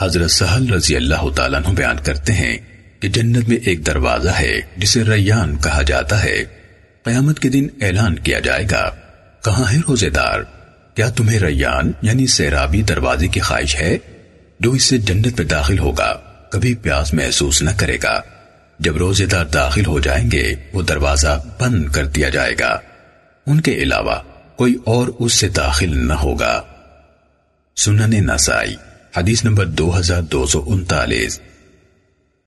حضرت سہل رضی اللہ تعالیٰ عنہ بیان کرتے ہیں کہ جنت میں ایک دروازہ ہے جسے ریان کہا جاتا ہے۔ قیامت کے دن اعلان کیا جائے گا۔ کہاں ہے روزے دار کیا تمہیں ریان یعنی سیرابی دروازے کی خواہش ہے؟ جو اس سے جنت میں داخل ہوگا، کبھی پیاس محسوس نہ کرے گا۔ جب روزے دار داخل ہو جائیں گے، وہ دروازہ بند کر دیا جائے گا۔ ان کے علاوہ، کوئی اور اس سے داخل نہ ہوگا۔ سنن نسائی۔ حدیث نمبر دو ہزار دو سو انتالیس۔